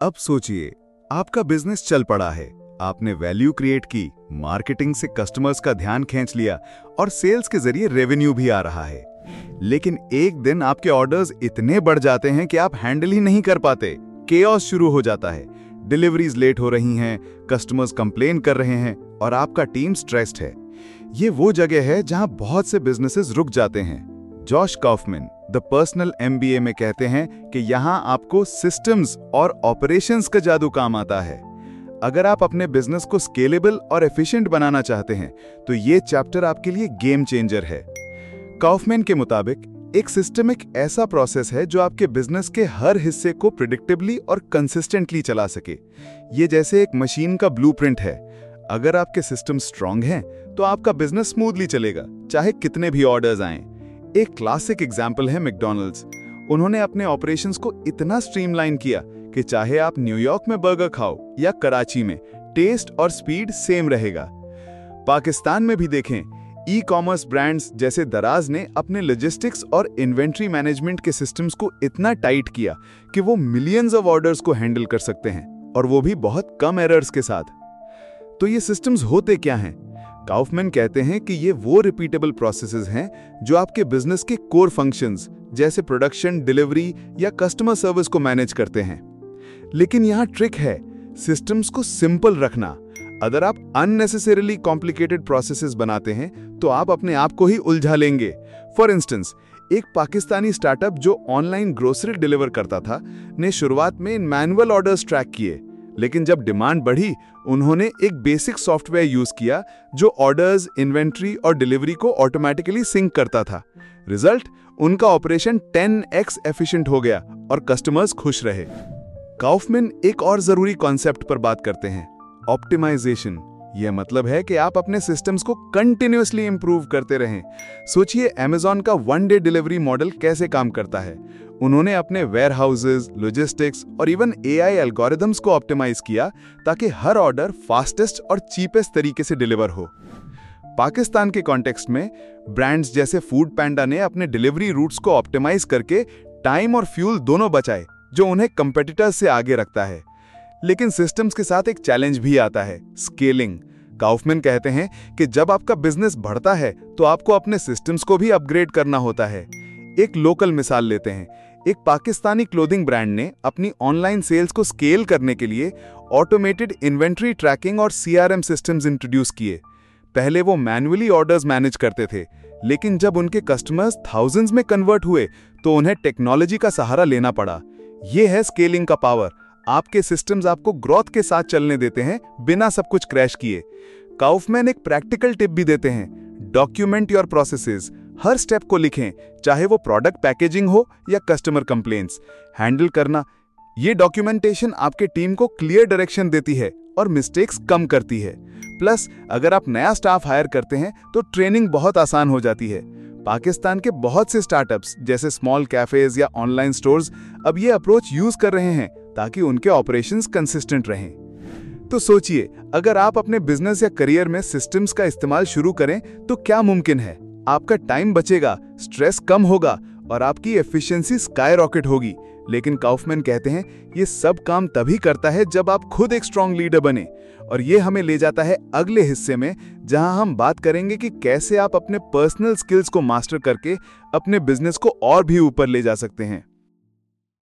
अब सोचिए, आपका बिज़नेस चल पड़ा है। आपने वैल्यू क्रिएट की मार्केटिंग से कस्टमर्स का ध्यान खींच लिया और सेल्स के ज़रिए रेवेन्यू भी आ रहा है। लेकिन एक दिन आपके ऑर्डर्स इतने बढ़ जाते हैं कि आप हैंडल ही नहीं कर पाते। केओस शुरू हो जाता है। डिलीवरीज लेट हो रही हैं कस्टमर्स कंप्लेन कर रहे हैं और आपका टीम स्ट्रेस्ड है। ये वो जगह है जहाँ बहुत से बिजनेसेस रुक जाते हैं। Josh Kaufman the personal MBA में कहते हैं कि यहाँ आपको सिस्टम्स और ऑपरेशंस का जादू काम आता है। अगर आप अपने बिज़नेस को स्केलेबल और एफिशिएंट बनाना चाहते हैं तो ये चैप्टर आपके लिए गेम चेंजर है। कॉफमैन के मुताबिक, एक सिस्टमिक ऐसा प्रोसेस है जो आपके बिज़नेस के हर हिस्से को प्रिडिक्टिवली और कंसिस्टेंटली चला सके। ये जैसे एक मशीन का ब्लूप्रिंट है। अगर आपके सिस्टम स्ट्रांग हैं तो आपका बिज़नेस स्मूथली चलेगा, चाहे कितने भी ऑर्डर्स आए। एक क्लासिक एग्ज़ाम्पल है मैकडोनल्ड्स उन्होंने अपने ऑपरेशंस को इतना स्ट्रीमलाइन किया कि चाहे आप न्यूयॉर्क में बर्गर खाओ या कराची में टेस्ट और स्पीड सेम रहेगा। पाकिस्तान में भी देखें ई कॉमर्स ब्रांड्स जैसे दराज ने अपने लॉजिस्टिक्स और इन्वेंट्री मैनेजमेंट के सिस्टम्स को इतना टाइट किया कि वो मिलियंस ऑफ़ ऑर्डर्स को हैंडल कर सकते हैं, और वो भी बहुत कम एरर्स के साथ। तो ये सिस्टम्स होते क्या हैं? काउफमैन कहते हैं कि ये वो रिपीटेबल प्रोसेसेस हैं जो आपके बिज़नेस के कोर फ़ंक्शंस जैसे प्रोडक्शन डिलीवरी या कस्टमर सर्विस को मैनेज करते हैं। लेकिन यहाँ ट्रिक है सिस्टम्स को सिंपल रखना। अगर आप अननेसेसरीली कॉम्प्लिकेटेड प्रोसेसेस बनाते हैं तो आप अपने आप को ही उलझा लेंगे। फॉर इंस्टेंस एक पाकिस्तानी स्टार्टअप जो ऑनलाइन ग्रोसरी डिलीवर करता था, ने शुरुआत में मैनुअल ऑर्डर्स ट्रैक किए। लेकिन जब डिमांड बढ़ी, उन्होंने एक बेसिक सॉफ्टवेयर यूज़ किया, जो ऑर्डर्स, इन्वेंट्री और डिलीवरी को ऑटोमेटिकली सिंक करता था। रिज़ल्ट, उनका ऑपरेशन 10x एफिशिएंट हो गया और कस्टमर्स खुश रहे। काउफमिन एक और ज़रूरी कॉन्सेप्ट पर बात करते हैं, ऑप्टिमाइजेशन। यह मतलब है कि आप अपने सिस्टम्स को कंटिन्यूसली इंप्रूव करते रहें। सोचिए अमेजॉन का वन डे डिलीवरी मॉडल कैसे काम करता है। उन्होंने अपने वेयर हाउसेज लॉजिस्टिक्स और इवन एआई एल्गोरिदम्स को ऑप्टिमाइज किया ताकि हर ऑर्डर फास्टेस्ट और चीपेस्ट तरीके से डिलीवर हो। पाकिस्तान के कॉन्टेक्स्ट में ब्रांड्स जैसे फ़ूड पैंडा ने अपने डिलीवरी रूट्स को ऑप्टिमाइज करके टाइम और फ्यूल दोनों बचाए, जो उन्हें कंपेटिटर्स से आगे रखता है। लेकिन सिस्टम्स के साथ एक चैलेंज भी आता है, स्केलिंग। काउफमैन कहते हैं कि जब आपका बिज़नेस बढ़ता है तो आपको अपने सिस्टम्स को भी अपग्रेड करना होता है। एक लोकल मिसाल लेते हैं। एक पाकिस्तानी क्लोथिंग ब्रांड ने अपनी ऑनलाइन सेल्स को स्केल करने के लिए ऑटोमेटेड इन्वेंट्री ट्रैकिंग और सीआरएम सिस्टम्स इंट्रोड्यूस किए। पहले वो मैनुअली ऑर्डर्स मैनेज करते थे, लेकिन जब उनके कस्टमर्स थाउजेंड्स में कन्वर्ट हुए तो उन्हें टेक्नोलॉजी का सहारा लेना पड़ा। ये है स्केलिंग का पावर आपके सिस्टम्स आपको ग्रोथ के साथ चलने देते हैं, बिना सब कुछ क्रैश किए। काउफमैन एक प्रैक्टिकल टिप भी देते हैं। डॉक्यूमेंट योर प्रोसेसेस हर स्टेप को लिखें, चाहे वो प्रोडक्ट पैकेजिंग हो या कस्टमर कंप्लेंट्स हैंडल करना। ये डॉक्यूमेंटेशन आपके टीम को क्लियर डायरेक्शन देती है और मिस्टेक्स कम करती है। प्लस अगर आप नया स्टाफ हायर करते हैं तो ट्रेनिंग बहुत आसान हो जाती है। पाकिस्तान के बहुत से स्टार्टअप्स जैसे स्मॉल कैफेज या ऑनलाइन स्टोर्स अब ये अप्रोच यूज़ कर रहे हैं। ताकि उनके ऑपरेशंस कंसिस्टेंट रहें। तो सोचिए, अगर आप अपने बिज़नेस या करियर में सिस्टम्स का इस्तेमाल शुरू करें तो क्या मुमकिन है? आपका टाइम बचेगा स्ट्रेस कम होगा और आपकी एफिशिएंसी स्काई रॉकेट होगी। लेकिन काउफमैन कहते हैं, ये सब काम तभी करता है जब आप खुद एक स्ट्रॉन्ग लीडर बने। और ये हमें ले जाता है अगले हिस्से में, जहाँ हम बात करेंगे कि कैसे आप अपने पर्सनल स्किल्स को मास्टर करके अपने बिज़नेस को और भी ऊपर ले जा सकते हैं।